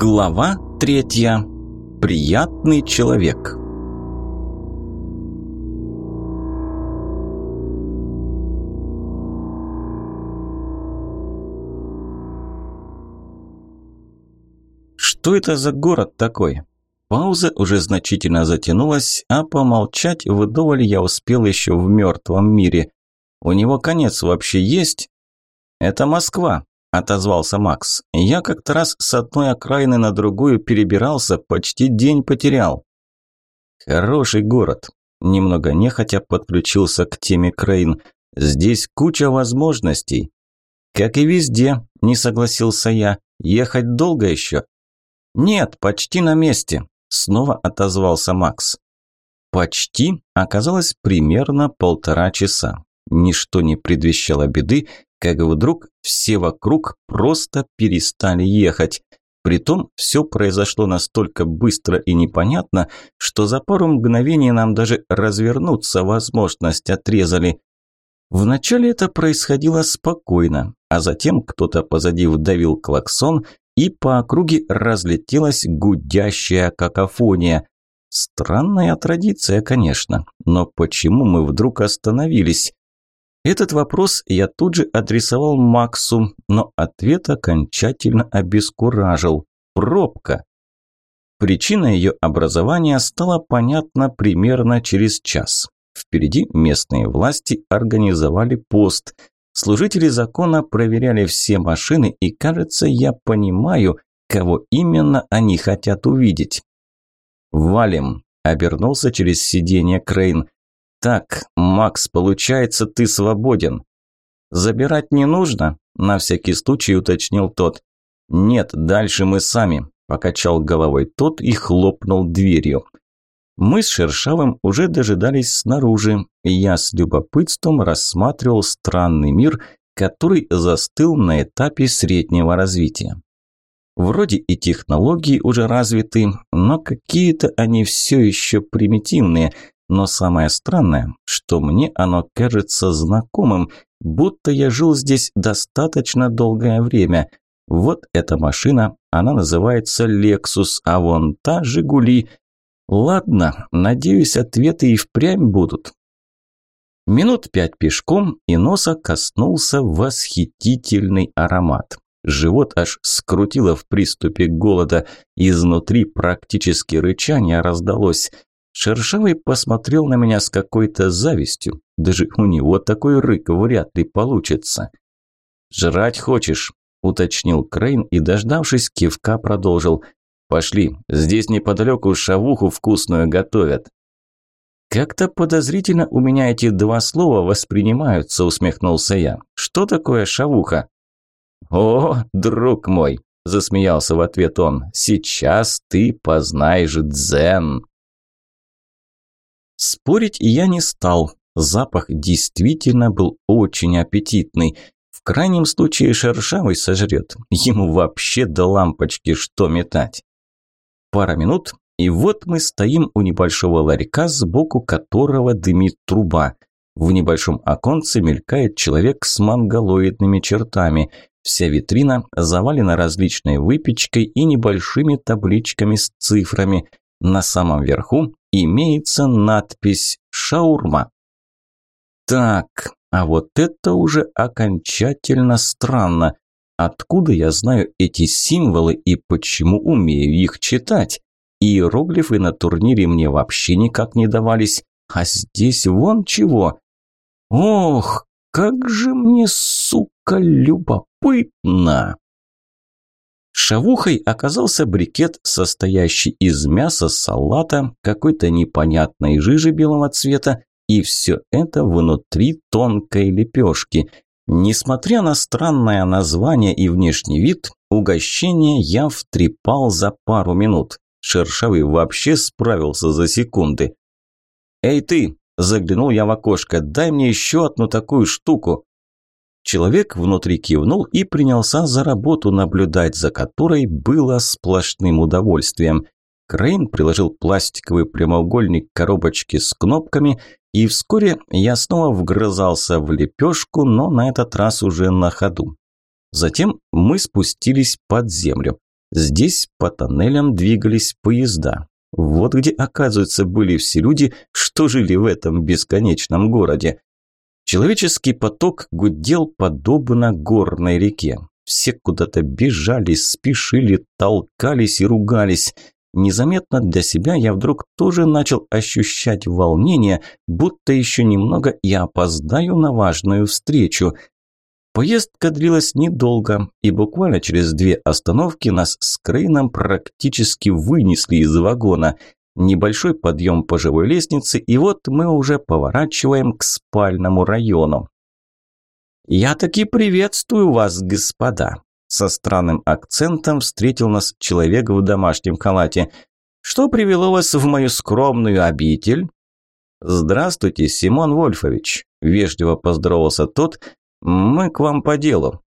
Глава третья. Приятный человек. Что это за город такой? Пауза уже значительно затянулась, а помолчать вдоволь я успел еще в мертвом мире. У него конец вообще есть? Это Москва, отозвался Макс. Я как-то раз с одной окраины на другую перебирался, почти день потерял. Хороший город. Немного нехотя подключился к теме Крейн. Здесь куча возможностей. Как и везде, не согласился я. Ехать долго еще? Нет, почти на месте. Снова отозвался Макс. Почти оказалось примерно полтора часа. Ничто не предвещало беды, как вдруг все вокруг просто перестали ехать. Притом все произошло настолько быстро и непонятно, что за пару мгновений нам даже развернуться возможность отрезали. Вначале это происходило спокойно, а затем кто-то позади вдавил клаксон, и по округе разлетелась гудящая какофония. Странная традиция, конечно, но почему мы вдруг остановились? Этот вопрос я тут же адресовал Максу, но ответ окончательно обескуражил. Пробка. Причина ее образования стала понятна примерно через час. Впереди местные власти организовали пост – Служители закона проверяли все машины, и, кажется, я понимаю, кого именно они хотят увидеть. «Валим», – обернулся через сиденье Крейн. «Так, Макс, получается, ты свободен». «Забирать не нужно?» – на всякий случай уточнил тот. «Нет, дальше мы сами», – покачал головой тот и хлопнул дверью. Мы с Шершавым уже дожидались снаружи, и я с любопытством рассматривал странный мир, который застыл на этапе среднего развития. Вроде и технологии уже развиты, но какие-то они все еще примитивные. Но самое странное, что мне оно кажется знакомым, будто я жил здесь достаточно долгое время. Вот эта машина, она называется Lexus, а вон та Жигули, Ладно, надеюсь, ответы и впрямь будут. Минут пять пешком, и носа коснулся восхитительный аромат. Живот аж скрутило в приступе голода, изнутри практически рычание раздалось. Шершавый посмотрел на меня с какой-то завистью. Даже у него такой рык вряд ли получится. «Жрать хочешь?» – уточнил Крейн и, дождавшись, кивка продолжил – Пошли, здесь неподалеку шавуху вкусную готовят. Как-то подозрительно у меня эти два слова воспринимаются, усмехнулся я. Что такое шавуха? О, друг мой, засмеялся в ответ он. Сейчас ты познаешь дзен. Спорить я не стал. Запах действительно был очень аппетитный. В крайнем случае шершавый сожрет. Ему вообще до лампочки что метать. Пара минут, и вот мы стоим у небольшого ларька, сбоку которого дымит труба. В небольшом оконце мелькает человек с монголоидными чертами. Вся витрина завалена различной выпечкой и небольшими табличками с цифрами. На самом верху имеется надпись «Шаурма». Так, а вот это уже окончательно странно. Откуда я знаю эти символы и почему умею их читать? Иероглифы на турнире мне вообще никак не давались, а здесь вон чего. Ох, как же мне, сука, любопытно! Шавухой оказался брикет, состоящий из мяса, салата, какой-то непонятной жижи белого цвета, и все это внутри тонкой лепешки – Несмотря на странное название и внешний вид, угощение я втрепал за пару минут. Шершавый вообще справился за секунды. «Эй ты!» – заглянул я в окошко. «Дай мне еще одну такую штуку!» Человек внутри кивнул и принялся за работу, наблюдать за которой было сплошным удовольствием. Крейн приложил пластиковый прямоугольник к коробочке с кнопками и вскоре я снова вгрызался в лепешку, но на этот раз уже на ходу. Затем мы спустились под землю. Здесь по тоннелям двигались поезда. Вот где, оказывается, были все люди, что жили в этом бесконечном городе. Человеческий поток гудел подобно горной реке. Все куда-то бежали, спешили, толкались и ругались. Незаметно для себя я вдруг тоже начал ощущать волнение, будто еще немного и опоздаю на важную встречу. Поездка длилась недолго, и буквально через две остановки нас с Крейном практически вынесли из вагона. Небольшой подъем по живой лестнице, и вот мы уже поворачиваем к спальному району. «Я таки приветствую вас, господа!» Со странным акцентом встретил нас человек в домашнем халате. «Что привело вас в мою скромную обитель?» «Здравствуйте, Симон Вольфович!» – вежливо поздоровался тот. «Мы к вам по делу».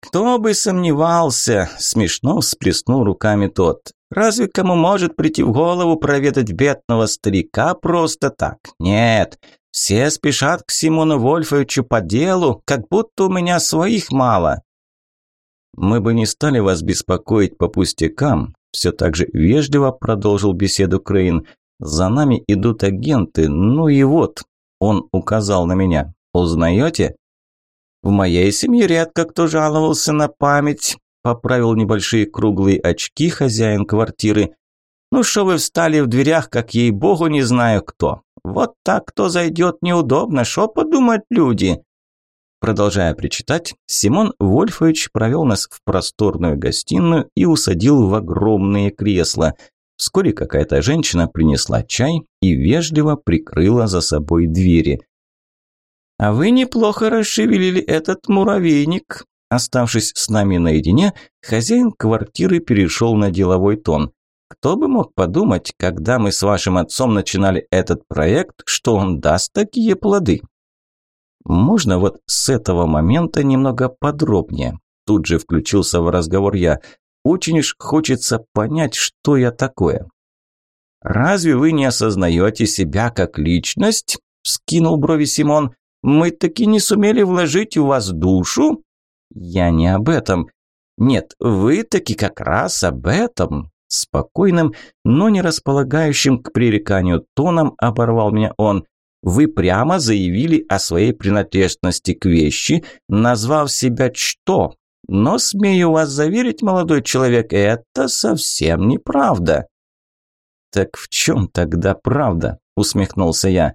«Кто бы сомневался!» – смешно всплеснул руками тот. «Разве кому может прийти в голову проведать бедного старика просто так? Нет, все спешат к Симону Вольфовичу по делу, как будто у меня своих мало. Мы бы не стали вас беспокоить по пустякам, все так же вежливо продолжил беседу Крейн. За нами идут агенты, ну и вот, он указал на меня. Узнаете? В моей семье редко кто жаловался на память, поправил небольшие круглые очки хозяин квартиры. Ну что вы встали в дверях, как ей-богу не знаю кто. Вот так кто зайдет неудобно, что подумают люди?» Продолжая причитать, Симон Вольфович провел нас в просторную гостиную и усадил в огромные кресла. Вскоре какая-то женщина принесла чай и вежливо прикрыла за собой двери. «А вы неплохо расшевелили этот муравейник». Оставшись с нами наедине, хозяин квартиры перешел на деловой тон. Кто бы мог подумать, когда мы с вашим отцом начинали этот проект, что он даст такие плоды? Можно вот с этого момента немного подробнее? Тут же включился в разговор я. Очень уж хочется понять, что я такое. «Разве вы не осознаете себя как личность?» – вскинул брови Симон. «Мы таки не сумели вложить в вас душу?» «Я не об этом. Нет, вы таки как раз об этом. Спокойным, но не располагающим к пререканию тоном оборвал меня он. Вы прямо заявили о своей принадлежности к вещи, назвав себя «что». Но, смею вас заверить, молодой человек, это совсем неправда. «Так в чем тогда правда?» – усмехнулся я.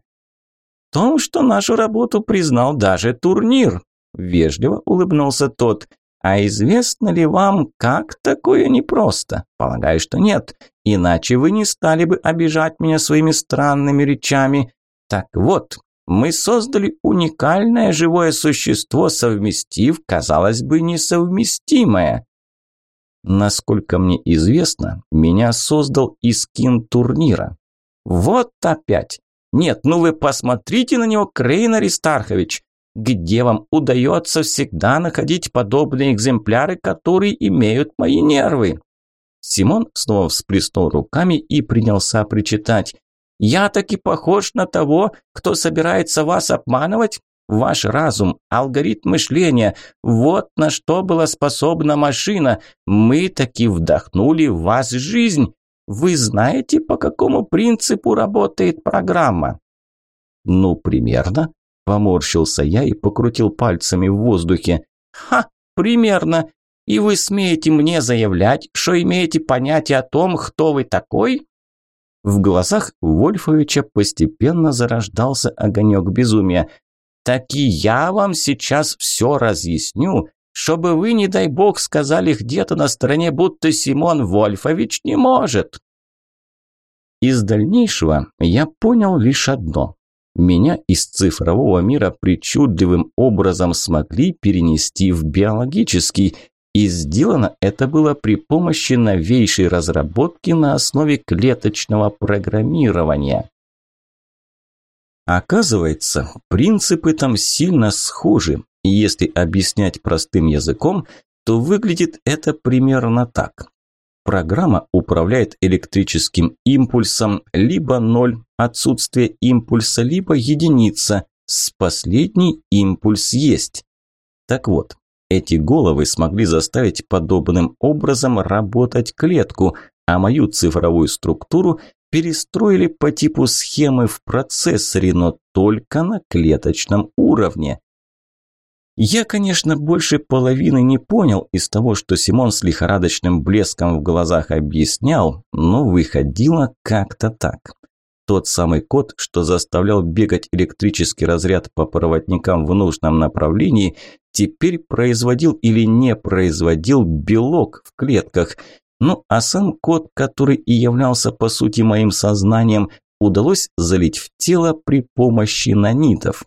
«В том, что нашу работу признал даже турнир», – вежливо улыбнулся тот. А известно ли вам, как такое непросто? Полагаю, что нет. Иначе вы не стали бы обижать меня своими странными речами. Так вот, мы создали уникальное живое существо, совместив, казалось бы, несовместимое. Насколько мне известно, меня создал Искин турнира. Вот опять. Нет, ну вы посмотрите на него, Крейн Аристархович где вам удается всегда находить подобные экземпляры, которые имеют мои нервы?» Симон снова всплеснул руками и принялся причитать. «Я таки похож на того, кто собирается вас обманывать? Ваш разум, алгоритм мышления – вот на что была способна машина. Мы таки вдохнули в вас жизнь. Вы знаете, по какому принципу работает программа?» «Ну, примерно», Поморщился я и покрутил пальцами в воздухе. «Ха, примерно. И вы смеете мне заявлять, что имеете понятие о том, кто вы такой?» В глазах Вольфовича постепенно зарождался огонек безумия. «Так и я вам сейчас все разъясню, чтобы вы, не дай бог, сказали где-то на стороне, будто Симон Вольфович не может». Из дальнейшего я понял лишь одно. Меня из цифрового мира причудливым образом смогли перенести в биологический, и сделано это было при помощи новейшей разработки на основе клеточного программирования. Оказывается, принципы там сильно схожи, если объяснять простым языком, то выглядит это примерно так. Программа управляет электрическим импульсом либо ноль, отсутствие импульса, либо единица, с последней импульс есть. Так вот, Эти головы смогли заставить подобным образом работать клетку, а мою цифровую структуру перестроили по типу схемы в процессоре, но только на клеточном уровне. Я, конечно, больше половины не понял из того, что Симон с лихорадочным блеском в глазах объяснял, но выходило как-то так. Тот самый код, что заставлял бегать электрический разряд по проводникам в нужном направлении, теперь производил или не производил белок в клетках. Ну а сам код, который и являлся по сути моим сознанием, удалось залить в тело при помощи нанитов.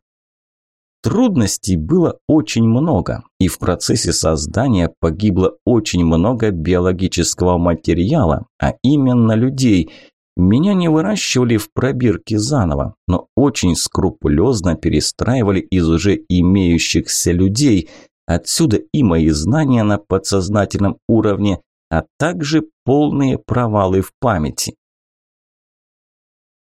Трудностей было очень много, и в процессе создания погибло очень много биологического материала, а именно людей. Меня не выращивали в пробирке заново, но очень скрупулезно перестраивали из уже имеющихся людей. Отсюда и мои знания на подсознательном уровне, а также полные провалы в памяти.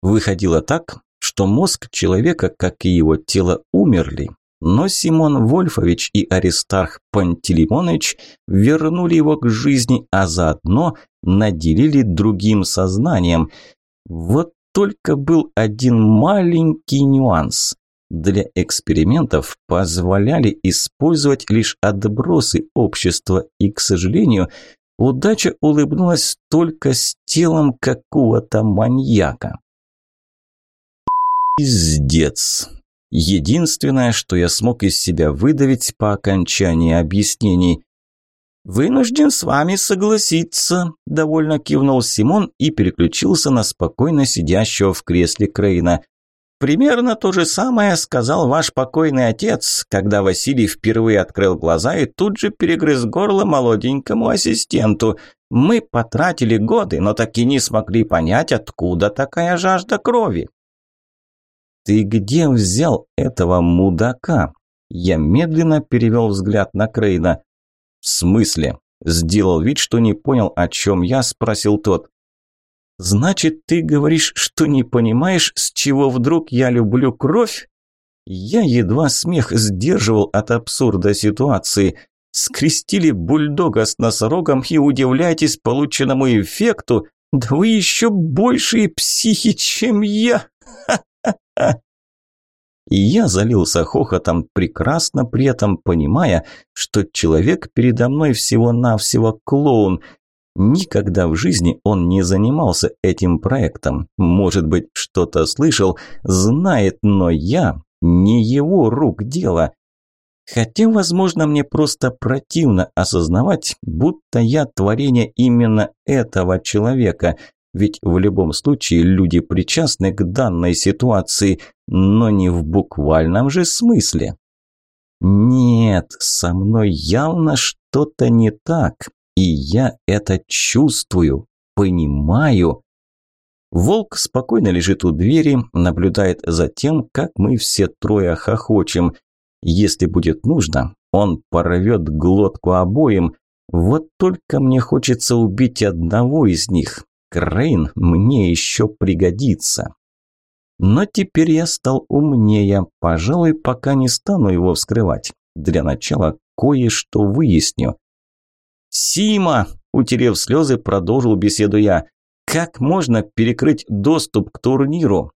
Выходило так, что мозг человека, как и его тело, умерли, но Симон Вольфович и Аристарх Пантелеймонович вернули его к жизни, а заодно наделили другим сознанием. Вот только был один маленький нюанс. Для экспериментов позволяли использовать лишь отбросы общества, и, к сожалению, удача улыбнулась только с телом какого-то маньяка. Пиздец. Единственное, что я смог из себя выдавить по окончании объяснений. «Вынужден с вами согласиться», – довольно кивнул Симон и переключился на спокойно сидящего в кресле Крейна. «Примерно то же самое сказал ваш покойный отец, когда Василий впервые открыл глаза и тут же перегрыз горло молоденькому ассистенту. Мы потратили годы, но так и не смогли понять, откуда такая жажда крови. «Ты где взял этого мудака?» Я медленно перевел взгляд на Крейна. «В смысле?» Сделал вид, что не понял, о чем я, спросил тот. «Значит, ты говоришь, что не понимаешь, с чего вдруг я люблю кровь?» Я едва смех сдерживал от абсурда ситуации. Скрестили бульдога с носорогом и удивляетесь полученному эффекту? Да вы еще большие психи, чем я! И я залился хохотом, прекрасно при этом понимая, что человек передо мной всего-навсего клоун. Никогда в жизни он не занимался этим проектом. Может быть, что-то слышал, знает, но я не его рук дело. Хотя, возможно, мне просто противно осознавать, будто я творение именно этого человека – ведь в любом случае люди причастны к данной ситуации, но не в буквальном же смысле. Нет, со мной явно что-то не так, и я это чувствую, понимаю. Волк спокойно лежит у двери, наблюдает за тем, как мы все трое хохочем. Если будет нужно, он порвет глотку обоим. Вот только мне хочется убить одного из них, Крейн мне еще пригодится. Но теперь я стал умнее, пожалуй, пока не стану его вскрывать. Для начала кое-что выясню. «Сима!» – утерев слезы, продолжил беседу я. «Как можно перекрыть доступ к турниру?»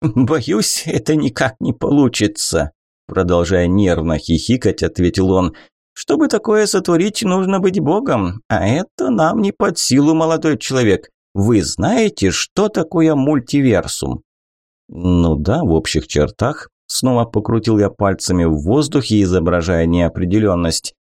«Боюсь, это никак не получится», – продолжая нервно хихикать, ответил он. «Чтобы такое сотворить, нужно быть богом, а это нам не под силу, молодой человек. Вы знаете, что такое мультиверсум? Ну да, в общих чертах. Снова покрутил я пальцами в воздухе, изображая неопределенность.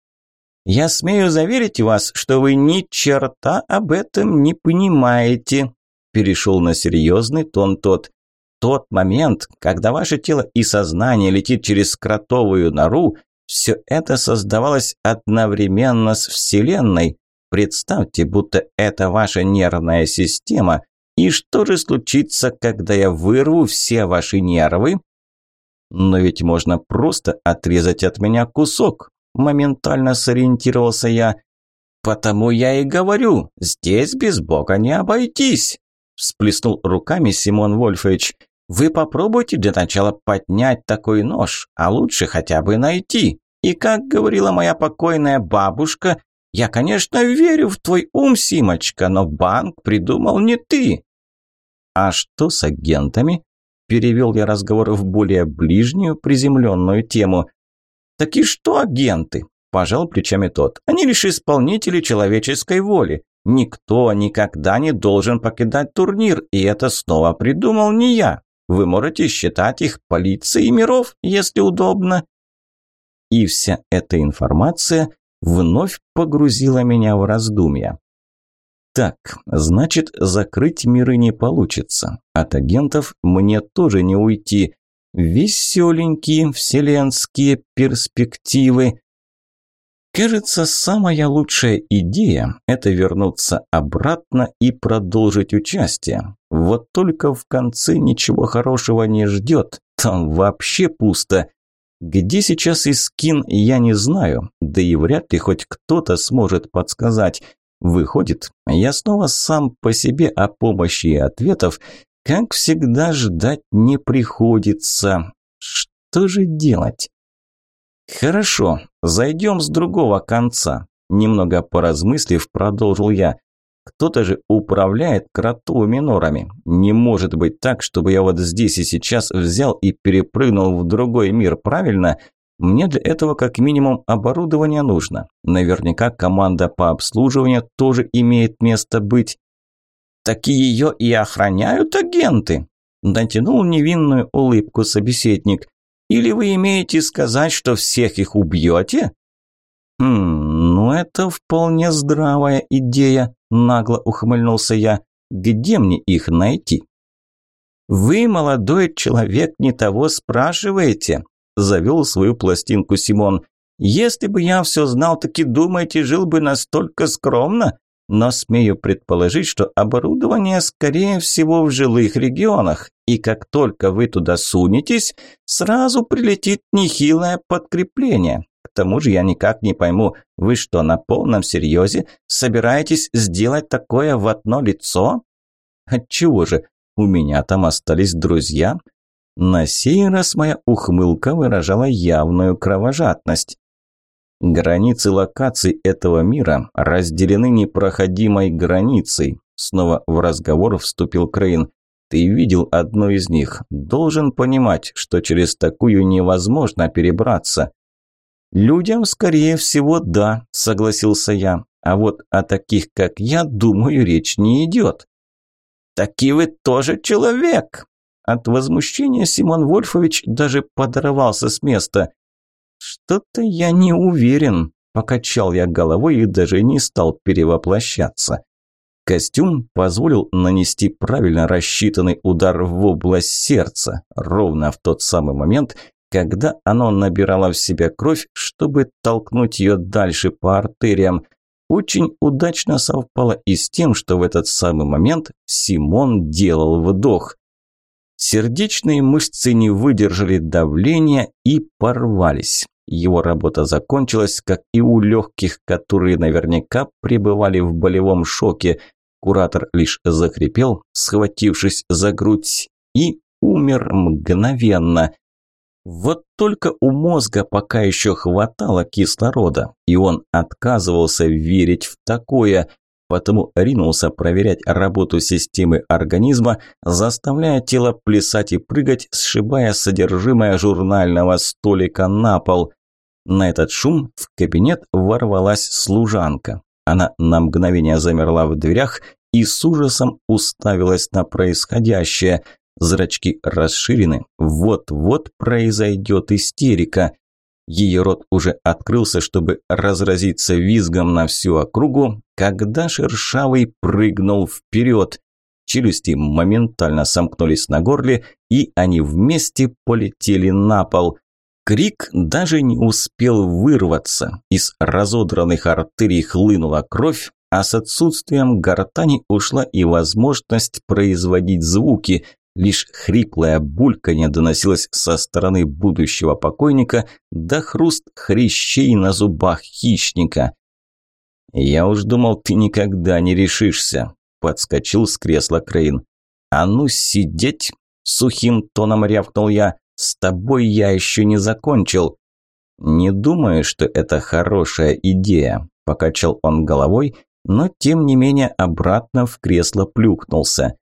Я смею заверить вас, что вы ни черта об этом не понимаете. Перешел на серьезный тон тот. Тот момент, когда ваше тело и сознание летит через кротовую нору, все это создавалось одновременно с Вселенной. Представьте, будто это ваша нервная система. И что же случится, когда я вырву все ваши нервы? Но ведь можно просто отрезать от меня кусок. Моментально сориентировался я. Потому я и говорю, здесь без бога не обойтись. Всплеснул руками Симон Вольфович. Вы попробуйте для начала поднять такой нож, а лучше хотя бы найти. И как говорила моя покойная бабушка, я, конечно, верю в твой ум, Симочка, но банк придумал не ты. А что с агентами? Перевел я разговор в более ближнюю приземленную тему. Так и что агенты? Пожал плечами тот. Они лишь исполнители человеческой воли. Никто никогда не должен покидать турнир, и это снова придумал не я. Вы можете считать их полицией миров, если удобно. И вся эта информация вновь погрузила меня в раздумья. Так, значит, закрыть миры не получится. От агентов мне тоже не уйти. Веселенькие вселенские перспективы. Кажется, самая лучшая идея – это вернуться обратно и продолжить участие. Вот только в конце ничего хорошего не ждет, там вообще пусто. Где сейчас Искин, я не знаю, да и вряд ли хоть кто-то сможет подсказать. Выходит, я снова сам по себе о помощи и ответов, как всегда, ждать не приходится. Что же делать? «Хорошо, зайдем с другого конца», – немного поразмыслив, продолжил я. «Кто-то же управляет кротовыми норами. Не может быть так, чтобы я вот здесь и сейчас взял и перепрыгнул в другой мир, правильно? Мне для этого как минимум оборудование нужно. Наверняка команда по обслуживанию тоже имеет место быть». «Так ее и охраняют агенты», – натянул невинную улыбку собеседник. Или вы имеете сказать, что всех их убьете?» «Хм, ну это вполне здравая идея», – нагло ухмыльнулся я. «Где мне их найти?» «Вы, молодой человек, не того спрашиваете», – завел свою пластинку Симон. «Если бы я все знал, так и думаете, жил бы настолько скромно? но смею предположить, что оборудование, скорее всего, в жилых регионах, и как только вы туда сунетесь, сразу прилетит нехилое подкрепление. К тому же я никак не пойму, вы что, на полном серьезе собираетесь сделать такое в одно лицо? Отчего же, у меня там остались друзья. На сей раз моя ухмылка выражала явную кровожадность. Границы локаций этого мира разделены непроходимой границей. Снова в разговор вступил Крейн. Ты видел одну из них. Должен понимать, что через такую невозможно перебраться. Людям, скорее всего, да, согласился я. А вот о таких, как я, думаю, речь не идет. Таки вы тоже человек. От возмущения Симон Вольфович даже подорвался с места. «Что-то я не уверен», – покачал я головой и даже не стал перевоплощаться. Костюм позволил нанести правильно рассчитанный удар в область сердца, ровно в тот самый момент, когда оно набирало в себя кровь, чтобы толкнуть ее дальше по артериям. Очень удачно совпало и с тем, что в этот самый момент Симон делал вдох. Сердечные мышцы не выдержали давления и порвались. Его работа закончилась, как и у легких, которые наверняка пребывали в болевом шоке. Куратор лишь захрипел, схватившись за грудь, и умер мгновенно. Вот только у мозга пока еще хватало кислорода, и он отказывался верить в такое, потому ринулся проверять работу системы организма, заставляя тело плясать и прыгать, сшибая содержимое журнального столика на пол. На этот шум в кабинет ворвалась служанка. Она на мгновение замерла в дверях и с ужасом уставилась на происходящее. Зрачки расширены, вот-вот произойдет истерика. Ее рот уже открылся, чтобы разразиться визгом на всю округу, когда Шершавый прыгнул вперед. Челюсти моментально сомкнулись на горле, и они вместе полетели на пол. Крик даже не успел вырваться. Из разодранных артерий хлынула кровь, а с отсутствием гортани ушла и возможность производить звуки – Лишь хриплая бульканье доносилось со стороны будущего покойника, да хруст хрящей на зубах хищника. «Я уж думал, ты никогда не решишься», – подскочил с кресла Крейн. «А ну сидеть!» – сухим тоном рявкнул я. «С тобой я еще не закончил». «Не думаю, что это хорошая идея», – покачал он головой, но тем не менее обратно в кресло плюхнулся.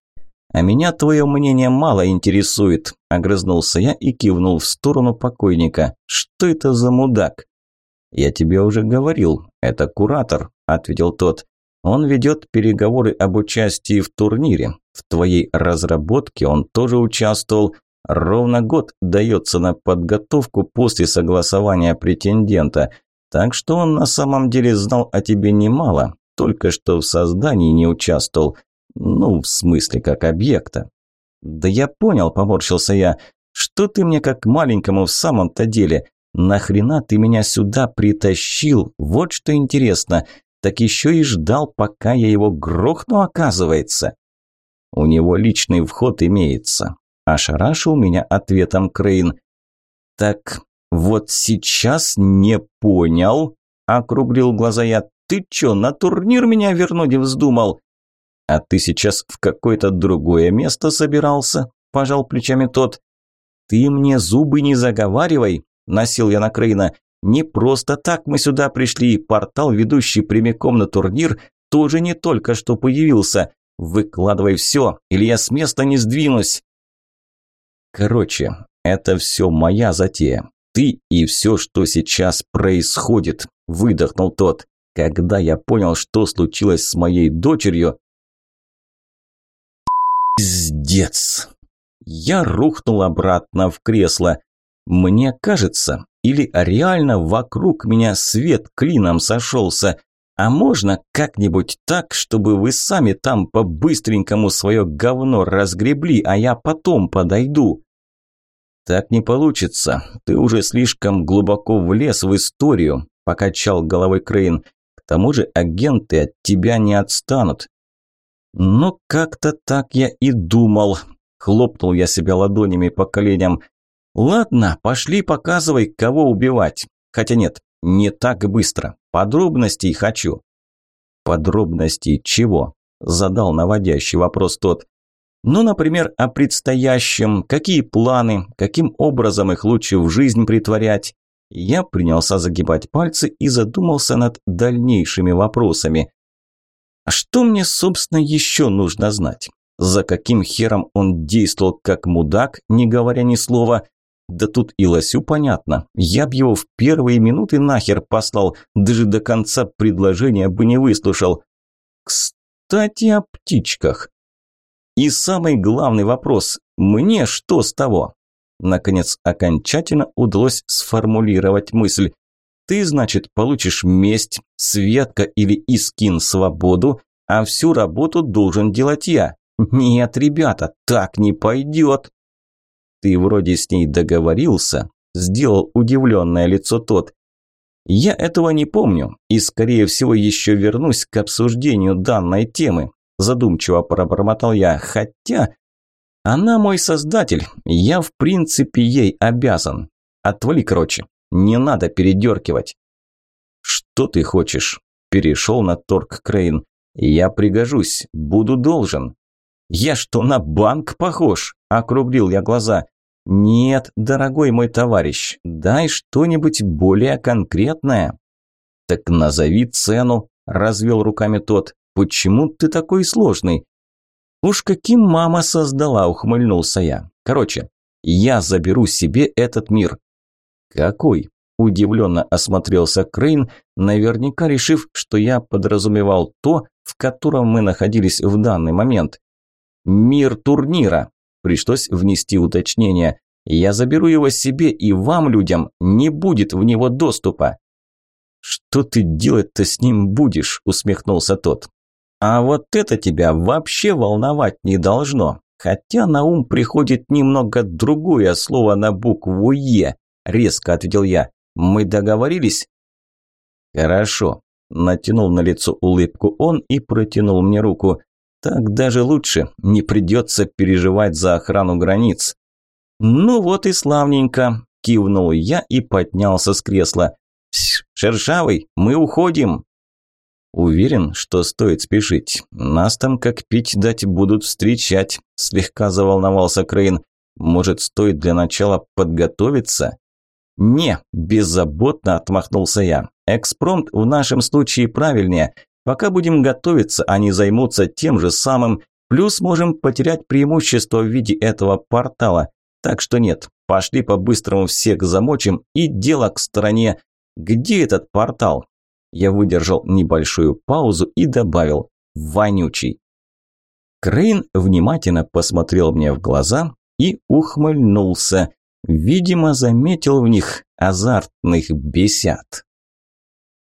«А меня твое мнение мало интересует», – огрызнулся я и кивнул в сторону покойника. «Что это за мудак?» «Я тебе уже говорил, это куратор», – ответил тот. «Он ведет переговоры об участии в турнире. В твоей разработке он тоже участвовал. Ровно год дается на подготовку после согласования претендента. Так что он на самом деле знал о тебе немало, только что в создании не участвовал. Ну, в смысле, как объекта. Да я понял, поморщился я. Что ты мне как маленькому в самом-то деле? Нахрена ты меня сюда притащил? Вот что интересно. Так еще и ждал, пока я его грохну, оказывается. У него личный вход имеется. Ошарашил меня ответом Крейн. Так вот сейчас не понял, округлил глаза я. Ты чё, на турнир меня вернуть вздумал? А ты сейчас в какое-то другое место собирался? Пожал плечами тот. Ты мне зубы не заговаривай, носил я на Крейна. Не просто так мы сюда пришли, портал, ведущий прямиком на турнир, тоже не только что появился. Выкладывай все, или я с места не сдвинусь. Короче, это все моя затея. Ты и все, что сейчас происходит, выдохнул тот. Когда я понял, что случилось с моей дочерью... Пиздец. Я рухнул обратно в кресло. Мне кажется, или реально вокруг меня свет клином сошелся. А можно как-нибудь так, чтобы вы сами там по-быстренькому свое говно разгребли, а я потом подойду? Так не получится. Ты уже слишком глубоко влез в историю, покачал головой Крейн. К тому же агенты от тебя не отстанут. Но как-то так я и думал. Хлопнул я себя ладонями по коленям. Ладно, пошли показывай, кого убивать. Хотя нет, не так быстро. Подробностей хочу. Подробностей чего? Задал наводящий вопрос тот. Ну, например, о предстоящем, какие планы, каким образом их лучше в жизнь притворять. Я принялся загибать пальцы и задумался над дальнейшими вопросами. А что мне, собственно, еще нужно знать? За каким хером он действовал как мудак, не говоря ни слова? Да тут и Лосю понятно. Я б его в первые минуты нахер послал, даже до конца предложения бы не выслушал. Кстати, о птичках. И самый главный вопрос – мне что с того? Наконец, окончательно удалось сформулировать мысль. Ты, значит, получишь месть, Светка или Искин свободу, а всю работу должен делать я. Нет, ребята, так не пойдет. Ты вроде с ней договорился, сделал удивленное лицо тот. Я этого не помню и, скорее всего, еще вернусь к обсуждению данной темы. Задумчиво пробормотал я, хотя... Она мой создатель, я в принципе ей обязан. Отвали, короче, не надо передеркивать. Что ты хочешь? Перешел на торг Крейн. Я пригожусь, буду должен. Я что, на банк похож? Округлил я глаза. Нет, дорогой мой товарищ, дай что-нибудь более конкретное. Так назови цену, развел руками тот. Почему ты такой сложный? Уж каким мама создала, ухмыльнулся я. Короче, я заберу себе этот мир. Какой? Удивленно осмотрелся Крейн, наверняка решив, что я подразумевал то, в котором мы находились в данный момент. Мир турнира. Пришлось внести уточнение. Я заберу его себе, и вам, людям, не будет в него доступа. «Что ты делать-то с ним будешь?» – усмехнулся тот. А вот это тебя вообще волновать не должно. Хотя на ум приходит немного другое слово на букву «Е», резко ответил я. Мы договорились? Хорошо. Натянул на лицо улыбку он и протянул мне руку. Так даже лучше, не придется переживать за охрану границ. Ну вот и славненько, кивнул я и поднялся с кресла. «Шершавый, мы уходим!» Уверен, что стоит спешить. Нас там как пить дать будут встречать, слегка заволновался Крейн. Может, стоит для начала подготовиться? «Не», – беззаботно отмахнулся я. «Экспромт в нашем случае правильнее. Пока будем готовиться, они займутся тем же самым. Плюс можем потерять преимущество в виде этого портала. Так что нет, пошли по-быстрому всех замочим и дело к стороне. Где этот портал?» Я выдержал небольшую паузу и добавил «вонючий». Крейн внимательно посмотрел мне в глаза и ухмыльнулся. Видимо, заметил в них азартных бесят.